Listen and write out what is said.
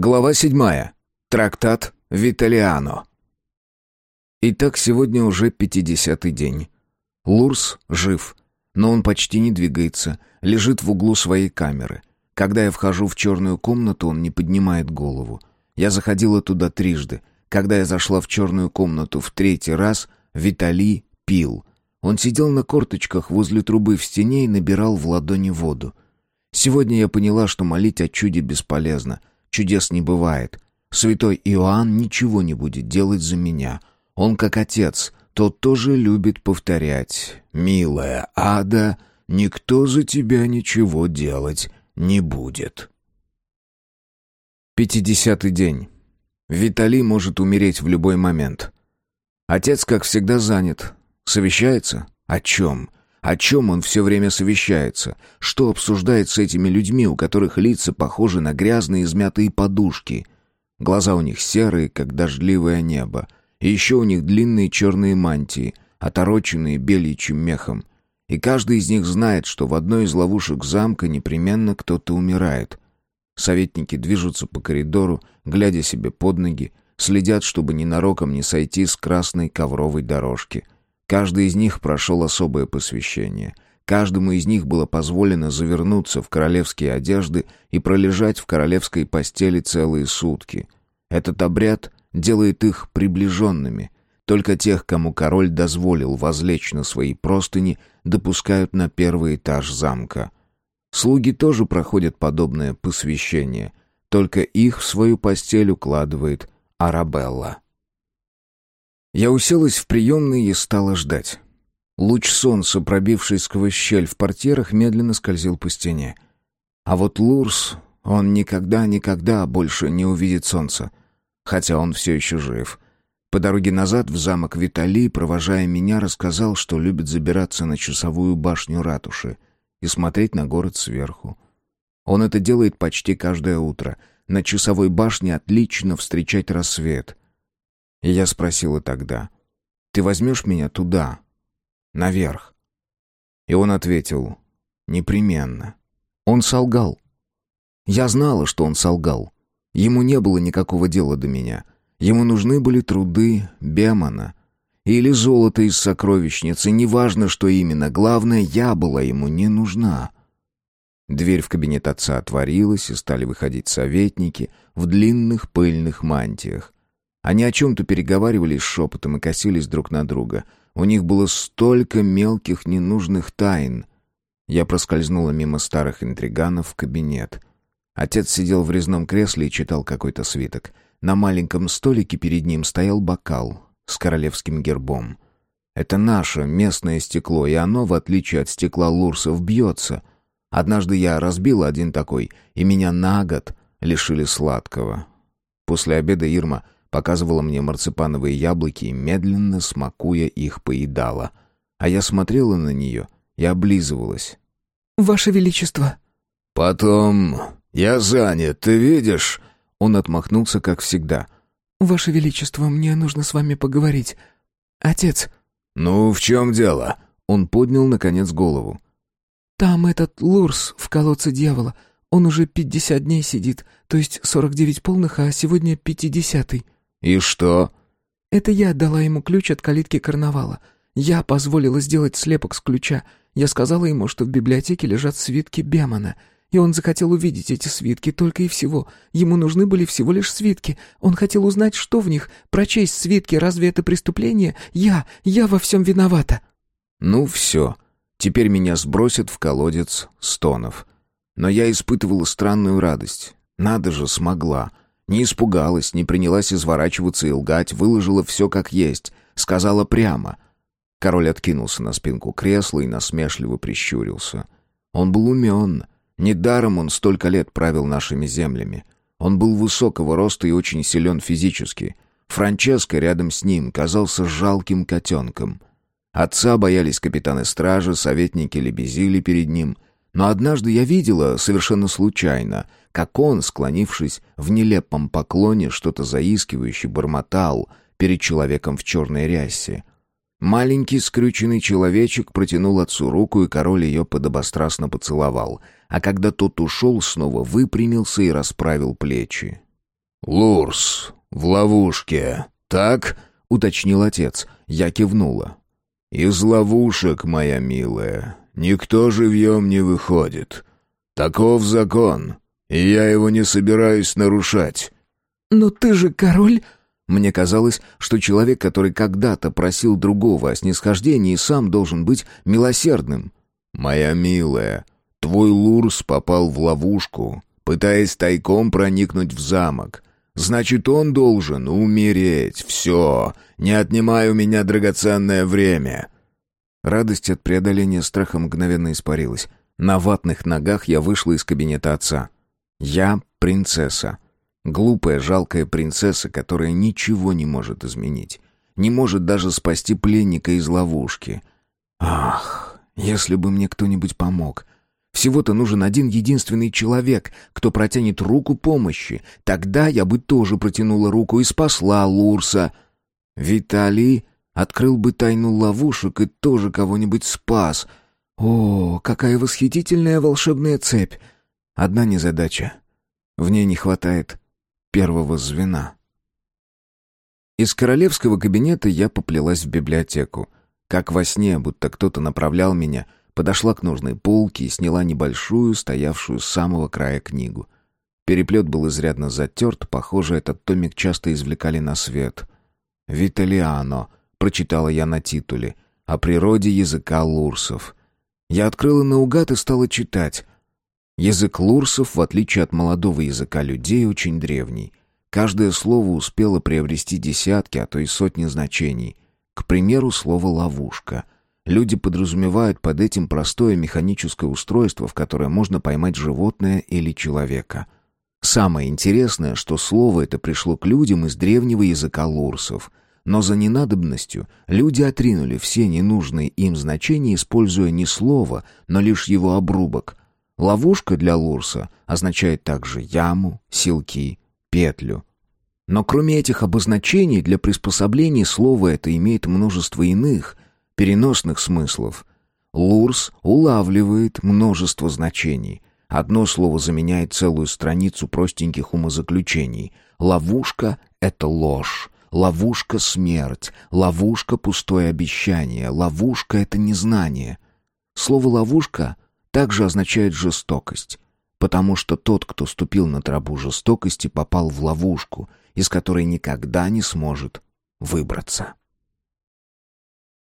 Глава седьмая. Трактат Виталиано. Итак, сегодня уже пятидесятый день. Лурс жив, но он почти не двигается, лежит в углу своей камеры. Когда я вхожу в черную комнату, он не поднимает голову. Я заходила туда трижды. Когда я зашла в черную комнату в третий раз, Виталий пил. Он сидел на корточках возле трубы в стене и набирал в ладони воду. Сегодня я поняла, что молить о чуде бесполезно — Чудес не бывает. Святой Иоанн ничего не будет делать за меня. Он как отец, тот тоже любит повторять. «Милая Ада, никто за тебя ничего делать не будет». Пятидесятый день. Виталий может умереть в любой момент. Отец, как всегда, занят. Совещается? О чем? О чем он все время совещается? Что обсуждает с этими людьми, у которых лица похожи на грязные измятые подушки? Глаза у них серые, как дождливое небо. И еще у них длинные черные мантии, отороченные бельичьим мехом. И каждый из них знает, что в одной из ловушек замка непременно кто-то умирает. Советники движутся по коридору, глядя себе под ноги, следят, чтобы ненароком не сойти с красной ковровой дорожки — Каждый из них прошел особое посвящение. Каждому из них было позволено завернуться в королевские одежды и пролежать в королевской постели целые сутки. Этот обряд делает их приближенными. Только тех, кому король дозволил возлечь на свои простыни, допускают на первый этаж замка. Слуги тоже проходят подобное посвящение, только их в свою постель укладывает Арабелла. Я уселась в приемной и стала ждать. Луч солнца, пробивший сквозь щель в портьерах, медленно скользил по стене. А вот Лурс, он никогда-никогда больше не увидит солнца. Хотя он все еще жив. По дороге назад в замок Виталий, провожая меня, рассказал, что любит забираться на часовую башню ратуши и смотреть на город сверху. Он это делает почти каждое утро. На часовой башне отлично встречать рассвет. И я спросила тогда, «Ты возьмешь меня туда, наверх?» И он ответил, «Непременно». Он солгал. Я знала, что он солгал. Ему не было никакого дела до меня. Ему нужны были труды Бемана. Или золото из сокровищницы, неважно, что именно. Главное, я была ему не нужна. Дверь в кабинет отца отворилась, и стали выходить советники в длинных пыльных мантиях. Они о чем-то переговаривались шепотом и косились друг на друга. У них было столько мелких ненужных тайн. Я проскользнула мимо старых интриганов в кабинет. Отец сидел в резном кресле и читал какой-то свиток. На маленьком столике перед ним стоял бокал с королевским гербом. Это наше местное стекло, и оно, в отличие от стекла лурсов, бьется. Однажды я разбила один такой, и меня на год лишили сладкого. После обеда Ирма показывала мне марципановые яблоки и, медленно смакуя их, поедала. А я смотрела на нее и облизывалась. «Ваше Величество!» «Потом... Я занят, ты видишь?» Он отмахнулся, как всегда. «Ваше Величество, мне нужно с вами поговорить. Отец...» «Ну, в чем дело?» Он поднял, наконец, голову. «Там этот Лурс в колодце дьявола. Он уже пятьдесят дней сидит, то есть сорок девять полных, а сегодня пятидесятый». «И что?» «Это я отдала ему ключ от калитки карнавала. Я позволила сделать слепок с ключа. Я сказала ему, что в библиотеке лежат свитки Бемана. И он захотел увидеть эти свитки только и всего. Ему нужны были всего лишь свитки. Он хотел узнать, что в них. Прочесть свитки, разве это преступление? Я, я во всем виновата». «Ну все. Теперь меня сбросят в колодец стонов». Но я испытывала странную радость. Надо же, смогла. Не испугалась, не принялась изворачиваться и лгать, выложила все как есть, сказала прямо. Король откинулся на спинку кресла и насмешливо прищурился. Он был умен. Недаром он столько лет правил нашими землями. Он был высокого роста и очень силен физически. Франческо рядом с ним казался жалким котенком. Отца боялись капитаны стражи, советники лебезили перед ним — но однажды я видела, совершенно случайно, как он, склонившись в нелепом поклоне, что-то заискивающе бормотал перед человеком в черной рясе. Маленький скрюченный человечек протянул отцу руку, и король ее подобострастно поцеловал, а когда тот ушел, снова выпрямился и расправил плечи. «Лурс, в ловушке, так?» — уточнил отец. Я кивнула. «Из ловушек, моя милая, никто живьем не выходит. Таков закон, и я его не собираюсь нарушать». «Но ты же король...» Мне казалось, что человек, который когда-то просил другого о снисхождении, сам должен быть милосердным. «Моя милая, твой Лурс попал в ловушку, пытаясь тайком проникнуть в замок. Значит, он должен умереть. Все. Не отнимай у меня драгоценное время». Радость от преодоления страха мгновенно испарилась. На ватных ногах я вышла из кабинета отца. Я принцесса. Глупая, жалкая принцесса, которая ничего не может изменить. Не может даже спасти пленника из ловушки. Ах, если бы мне кто-нибудь помог. Всего-то нужен один единственный человек, кто протянет руку помощи. Тогда я бы тоже протянула руку и спасла Лурса. Виталий открыл бы тайну ловушек и тоже кого-нибудь спас. О, какая восхитительная волшебная цепь! Одна незадача. В ней не хватает первого звена. Из королевского кабинета я поплелась в библиотеку. Как во сне, будто кто-то направлял меня, подошла к нужной полке и сняла небольшую, стоявшую с самого края книгу. Переплет был изрядно затерт, похоже, этот томик часто извлекали на свет. «Виталиано», — прочитала я на титуле, — «о природе языка лурсов». Я открыла наугад и стала читать — Язык лурсов, в отличие от молодого языка людей, очень древний. Каждое слово успело приобрести десятки, а то и сотни значений. К примеру, слово «ловушка». Люди подразумевают под этим простое механическое устройство, в которое можно поймать животное или человека. Самое интересное, что слово это пришло к людям из древнего языка лурсов. Но за ненадобностью люди отринули все ненужные им значения, используя не слово, но лишь его обрубок — Ловушка для Лурса означает также яму, силки, петлю. Но кроме этих обозначений, для приспособлений слова это имеет множество иных, переносных смыслов. Лурс улавливает множество значений. Одно слово заменяет целую страницу простеньких умозаключений. Ловушка — это ложь. Ловушка — смерть. Ловушка — пустое обещание. Ловушка — это незнание. Слово «ловушка» — также означает жестокость, потому что тот, кто ступил на тропу жестокости, попал в ловушку, из которой никогда не сможет выбраться.